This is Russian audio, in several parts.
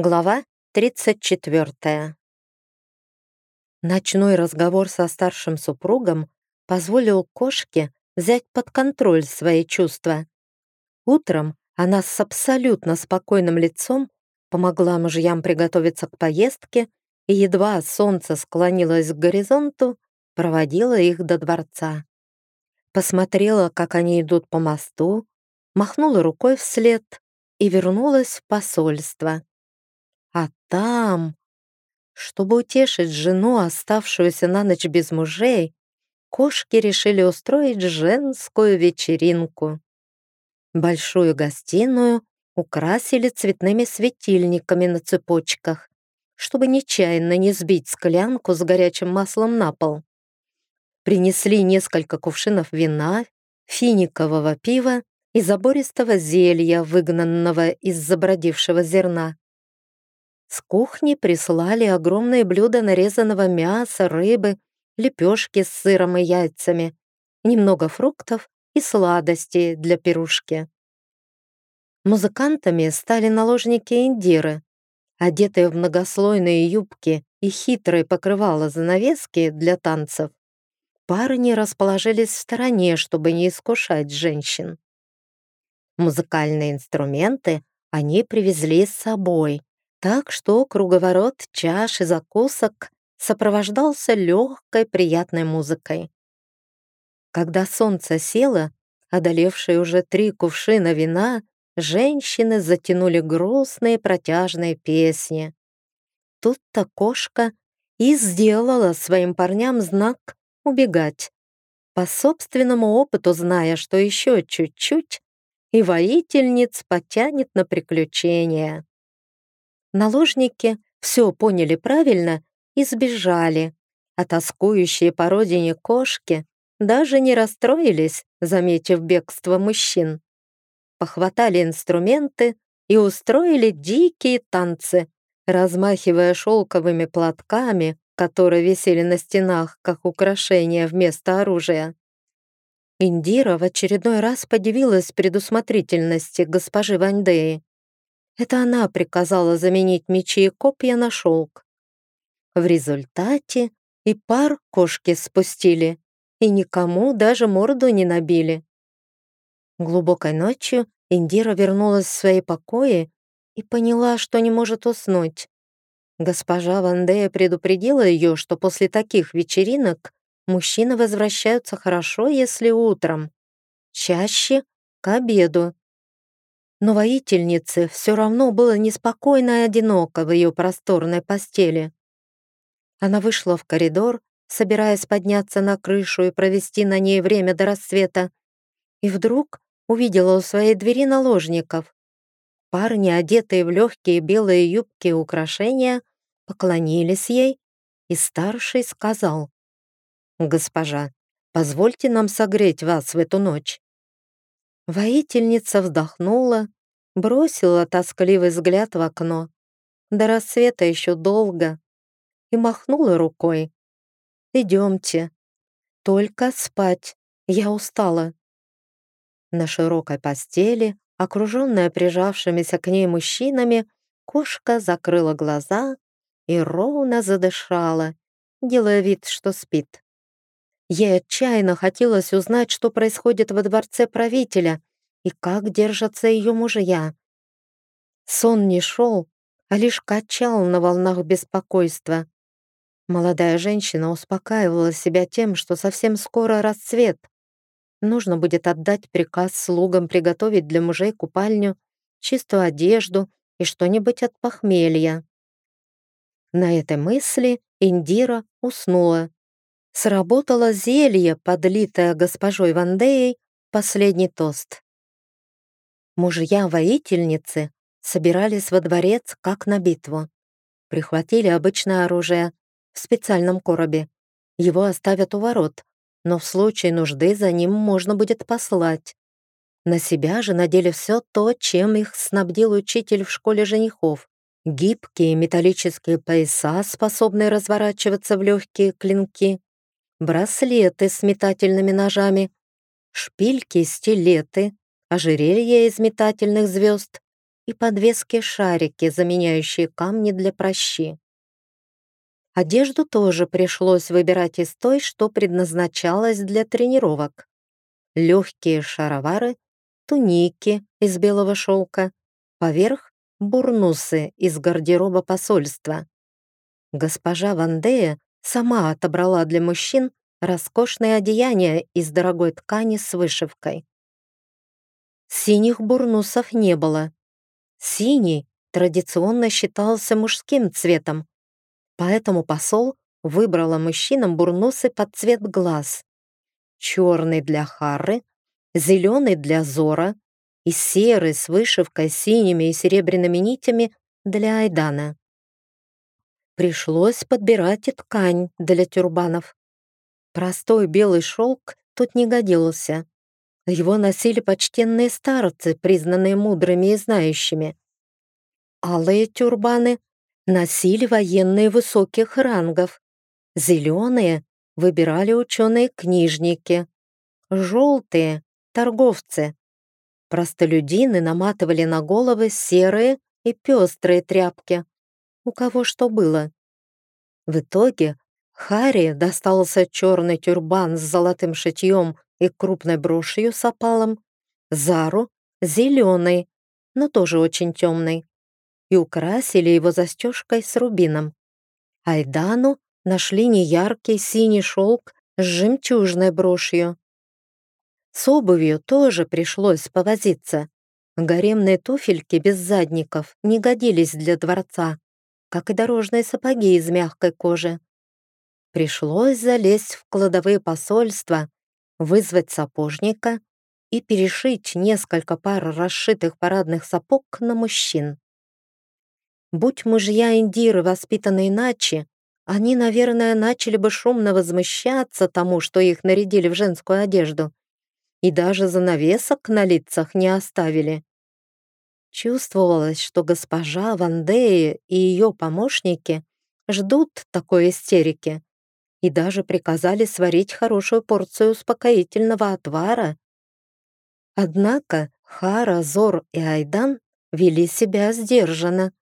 Глава 34. Ночной разговор со старшим супругом позволил кошке взять под контроль свои чувства. Утром она с абсолютно спокойным лицом помогла мужьям приготовиться к поездке и едва солнце склонилось к горизонту, проводила их до дворца. Посмотрела, как они идут по мосту, махнула рукой вслед и вернулась в посольство. А там, чтобы утешить жену, оставшуюся на ночь без мужей, кошки решили устроить женскую вечеринку. Большую гостиную украсили цветными светильниками на цепочках, чтобы нечаянно не сбить склянку с горячим маслом на пол. Принесли несколько кувшинов вина, финикового пива и забористого зелья, выгнанного из забродившего зерна. С кухни прислали огромные блюда нарезанного мяса, рыбы, лепешки с сыром и яйцами, немного фруктов и сладости для пирушки. Музыкантами стали наложники Индиры, одетые в многослойные юбки и хитрые покрывала занавески для танцев. Парни расположились в стороне, чтобы не искушать женщин. Музыкальные инструменты они привезли с собой, так что круговорот чаш и закусок сопровождался легкой приятной музыкой. Когда солнце село, одолевшие уже три кувшина вина, женщины затянули грустные протяжные песни. Тут-то кошка и сделала своим парням знак убегать, по собственному опыту зная, что еще чуть-чуть, и воительниц потянет на приключения. Наложники все поняли правильно и сбежали, а тоскующие по родине кошки даже не расстроились, заметив бегство мужчин. Похватали инструменты и устроили дикие танцы, размахивая шелковыми платками, которые висели на стенах, как украшения вместо оружия. Индира в очередной раз подивилась предусмотрительности госпожи Вандеи. Это она приказала заменить мечи и копья на шелк. В результате и пар кошки спустили, и никому даже морду не набили. Глубокой ночью Индира вернулась в свои покои и поняла, что не может уснуть. Госпожа Вандея предупредила ее, что после таких вечеринок мужчины возвращаются хорошо, если утром, чаще к обеду. Но воительнице все равно было неспокойно и одиноко в ее просторной постели. Она вышла в коридор, собираясь подняться на крышу и провести на ней время до рассвета, и вдруг увидела у своей двери наложников. Парни, одетые в легкие белые юбки и украшения, поклонились ей, и старший сказал, «Госпожа, позвольте нам согреть вас в эту ночь». Воительница вздохнула, бросила тоскливый взгляд в окно. До рассвета еще долго. И махнула рукой. «Идемте. Только спать. Я устала». На широкой постели, окруженная прижавшимися к ней мужчинами, кошка закрыла глаза и ровно задышала, делая вид, что спит. Ей отчаянно хотелось узнать, что происходит во дворце правителя и как держатся ее мужья. Сон не шел, а лишь качал на волнах беспокойства. Молодая женщина успокаивала себя тем, что совсем скоро расцвет. Нужно будет отдать приказ слугам приготовить для мужей купальню, чистую одежду и что-нибудь от похмелья. На этой мысли Индира уснула Сработало зелье, подлитое госпожой Вандеей, последний тост. Мужья-воительницы собирались во дворец, как на битву. Прихватили обычное оружие в специальном коробе. Его оставят у ворот, но в случае нужды за ним можно будет послать. На себя же надели все то, чем их снабдил учитель в школе женихов. Гибкие металлические пояса, способные разворачиваться в легкие клинки, браслеты с метательными ножами, шпильки, стилеты, ожерелья из метательных звезд и подвески-шарики, заменяющие камни для прощи. Одежду тоже пришлось выбирать из той, что предназначалась для тренировок. Легкие шаровары, туники из белого шелка, поверх — бурнусы из гардероба посольства. Госпожа Вандея сама отобрала для мужчин роскошные одеяния из дорогой ткани с вышивкой. Синих бурнусов не было. Синий традиционно считался мужским цветом, поэтому посол выбрала мужчинам бурнусы под цвет глаз. Черный для Хары, зеленый для Зора и серый с вышивкой синими и серебряными нитями для Айдана. Пришлось подбирать и ткань для тюрбанов. Простой белый шелк тут не годился. Его носили почтенные старцы, признанные мудрыми и знающими. Алые тюрбаны носили военные высоких рангов. Зеленые выбирали ученые-книжники. Желтые — торговцы. Простолюдины наматывали на головы серые и пестрые тряпки. У кого что было. В итоге Харри достался черный тюрбан с золотым шитьем и крупной брошью с опалом, Зару — зеленый, но тоже очень темный, и украсили его застежкой с рубином. Айдану нашли неяркий синий шелк с жемчужной брошью. С обувью тоже пришлось повозиться. Гаремные туфельки без задников не годились для дворца, как и дорожные сапоги из мягкой кожи. Пришлось залезть в кладовые посольства, вызвать сапожника и перешить несколько пар расшитых парадных сапог на мужчин. Будь мужья Индиры воспитаны иначе, они, наверное, начали бы шумно возмущаться тому, что их нарядили в женскую одежду, и даже занавесок на лицах не оставили. Чувствовалось, что госпожа Вандея и ее помощники ждут такой истерики, и даже приказали сварить хорошую порцию успокоительного отвара. Однако Хара, Зор и Айдан вели себя сдержанно.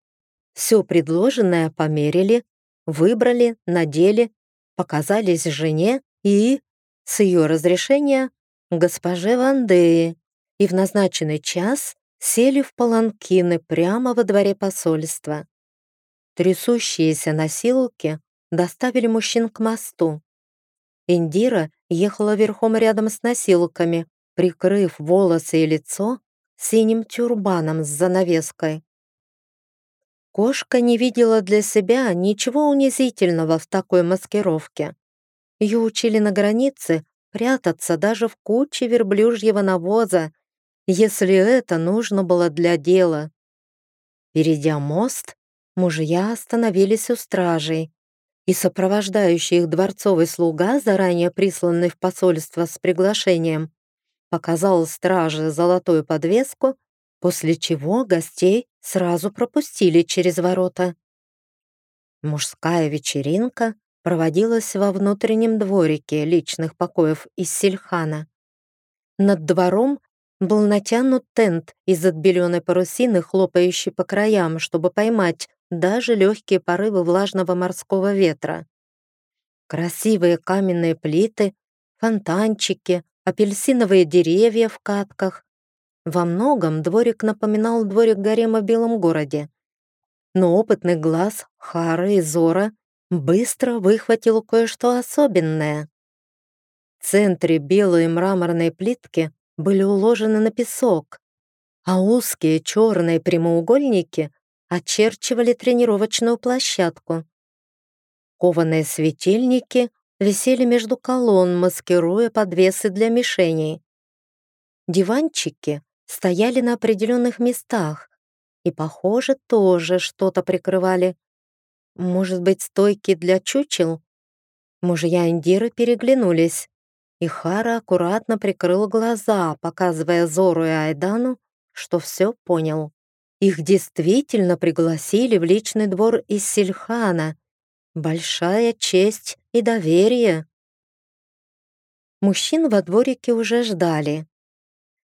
Все предложенное померили, выбрали, надели, показались жене и, с ее разрешения, госпоже Вандеи, и в назначенный час сели в паланкины прямо во дворе посольства. Трясущиеся носилки доставили мужчин к мосту. Индира ехала верхом рядом с носилками, прикрыв волосы и лицо синим тюрбаном с занавеской. Кошка не видела для себя ничего унизительного в такой маскировке. Ее учили на границе прятаться даже в куче верблюжьего навоза, если это нужно было для дела. Перейдя мост, мужья остановились у стражей, и сопровождающий их дворцовый слуга, заранее присланный в посольство с приглашением, показал страже золотую подвеску, после чего гостей сразу пропустили через ворота. Мужская вечеринка проводилась во внутреннем дворике личных покоев из Сильхана. Над двором был натянут тент из отбеленной парусины, хлопающий по краям, чтобы поймать даже легкие порывы влажного морского ветра. Красивые каменные плиты, фонтанчики, апельсиновые деревья в катках. Во многом дворик напоминал дворик гарема в Белом городе. Но опытный глаз Хары и Зора быстро выхватил кое-что особенное. В центре белые мраморные плитки были уложены на песок, а узкие черные прямоугольники очерчивали тренировочную площадку. Кованые светильники висели между колонн, маскируя подвесы для мишеней. Диванчики стояли на определенных местах и, похоже, тоже что-то прикрывали. Может быть, стойки для чучел? Мужья Индиры переглянулись, и Хара аккуратно прикрыл глаза, показывая Зору и Айдану, что все понял. Их действительно пригласили в личный двор из Сильхана. Большая честь и доверие. Мужчин во дворике уже ждали.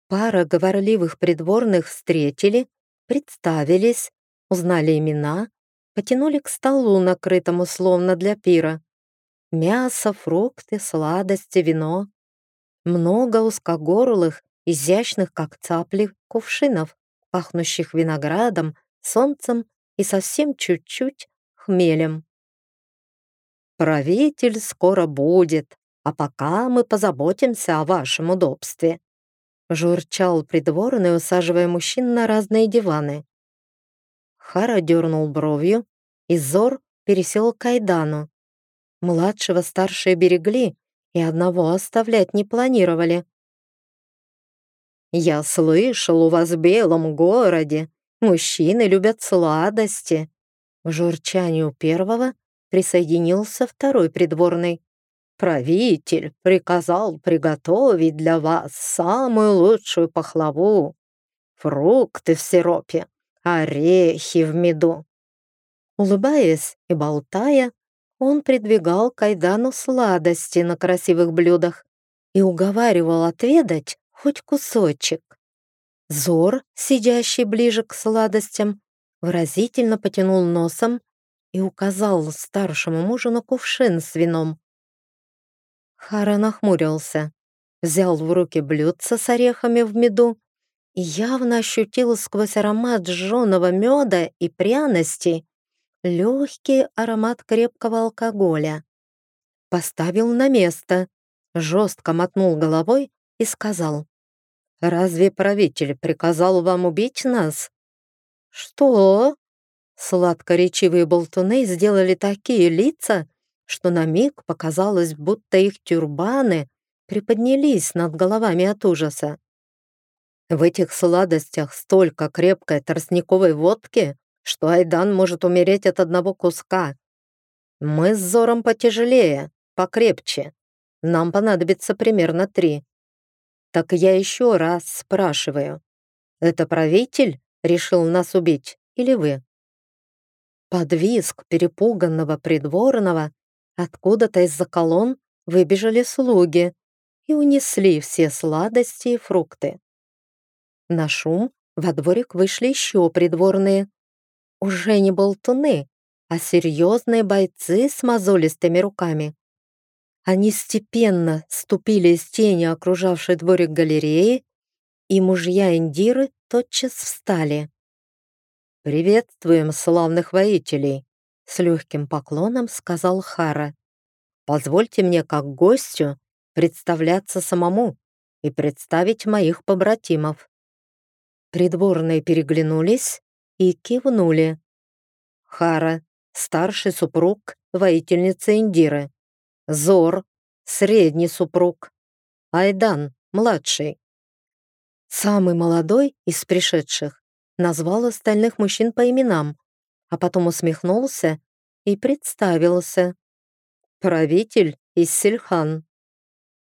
Пара говорливых придворных встретили представились, узнали имена, потянули к столу, накрытому словно для пира. Мясо, фрукты, сладости, вино. Много узкогорлых, изящных, как цапли, кувшинов, пахнущих виноградом, солнцем и совсем чуть-чуть хмелем. «Правитель скоро будет, а пока мы позаботимся о вашем удобстве», журчал придворный, усаживая мужчин на разные диваны. Хара дернул бровью, и Зор пересел к Айдану. Младшего старшие берегли, и одного оставлять не планировали. «Я слышал, у вас в Белом городе мужчины любят сладости». К журчанию первого присоединился второй придворный. «Правитель приказал приготовить для вас самую лучшую пахлаву, фрукты в сиропе, орехи в меду». Улыбаясь и болтая, он придвигал Кайдану сладости на красивых блюдах и уговаривал отведать хоть кусочек. Зор, сидящий ближе к сладостям, выразительно потянул носом и указал старшему мужу на кувшин с вином. Хара нахмурился, взял в руки блюдце с орехами в меду и явно ощутил сквозь аромат жженого меда и пряностей легкий аромат крепкого алкоголя. Поставил на место, жестко мотнул головой и сказал, «Разве правитель приказал вам убить нас?» «Что?» Сладкоречивые болтуны сделали такие лица, что на миг показалось, будто их тюрбаны приподнялись над головами от ужаса. В этих сладостях столько крепкой тростниковой водки, что Айдан может умереть от одного куска. Мы с Зором потяжелее, покрепче. Нам понадобится примерно три. Так я еще раз спрашиваю. Это правитель решил нас убить или вы? Под визг перепуганного придворного откуда-то из-за колонн выбежали слуги и унесли все сладости и фрукты. На шум во дворик вышли еще придворные, уже не болтуны, а серьезные бойцы с мозолистыми руками. Они степенно ступили из тени окружавшей дворик галереи, и мужья Индиры тотчас встали. «Приветствуем славных воителей!» — с легким поклоном сказал Хара. «Позвольте мне, как гостю, представляться самому и представить моих побратимов». Придворные переглянулись, и кивнули. Хара, старший супруг воительницы Индиры. Зор, средний супруг. Айдан, младший. Самый молодой из пришедших назвал остальных мужчин по именам, а потом усмехнулся и представился. Правитель из Сильхан.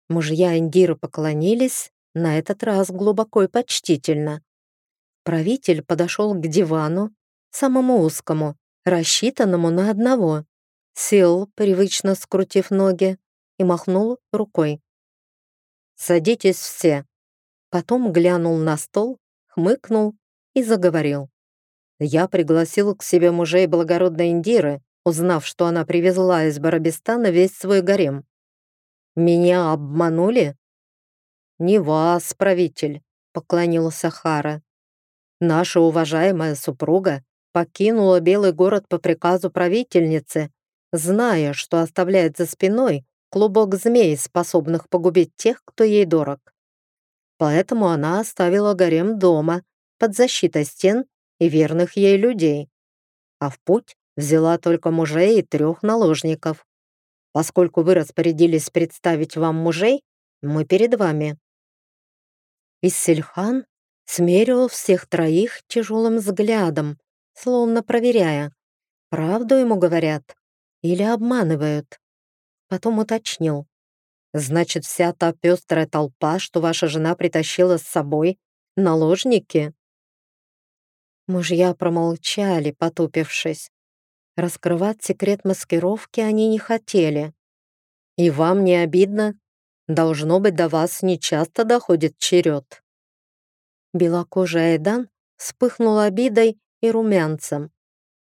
Мужья Индиры поклонились, на этот раз глубоко и почтительно. Правитель подошел к дивану, самому узкому, рассчитанному на одного, сел, привычно скрутив ноги, и махнул рукой. «Садитесь все». Потом глянул на стол, хмыкнул и заговорил. «Я пригласил к себе мужей благородной Индиры, узнав, что она привезла из Барабистана весь свой гарем. Меня обманули?» «Не вас, правитель», — поклонился Хара. Наша уважаемая супруга покинула Белый город по приказу правительницы, зная, что оставляет за спиной клубок змей, способных погубить тех, кто ей дорог. Поэтому она оставила гарем дома, под защитой стен и верных ей людей. А в путь взяла только мужей и трех наложников. Поскольку вы распорядились представить вам мужей, мы перед вами. Иссельхан смерил всех троих тяжелым взглядом, словно проверяя, правду ему говорят или обманывают. Потом уточнил. «Значит, вся та пестрая толпа, что ваша жена притащила с собой, наложники?» Мужья промолчали, потупившись. Раскрывать секрет маскировки они не хотели. «И вам не обидно? Должно быть, до вас нечасто доходит черед». Белокожий Айдан вспыхнул обидой и румянцем.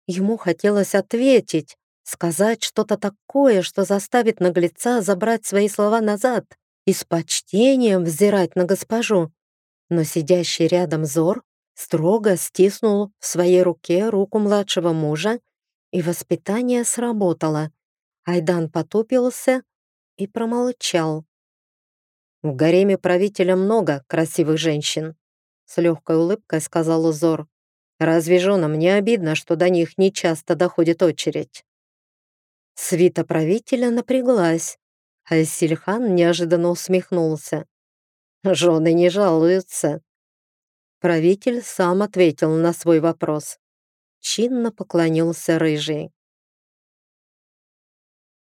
Ему хотелось ответить, сказать что-то такое, что заставит наглеца забрать свои слова назад и с почтением взирать на госпожу. Но сидящий рядом Зор строго стиснул в своей руке руку младшего мужа, и воспитание сработало. Айдан потупился и промолчал. «В гареме правителя много красивых женщин», с легкой улыбкой сказал Узор. «Разве женам не обидно, что до них не часто доходит очередь?» Свита правителя напряглась, а Сильхан неожиданно усмехнулся. «Жены не жалуются». Правитель сам ответил на свой вопрос. Чинно поклонился рыжий.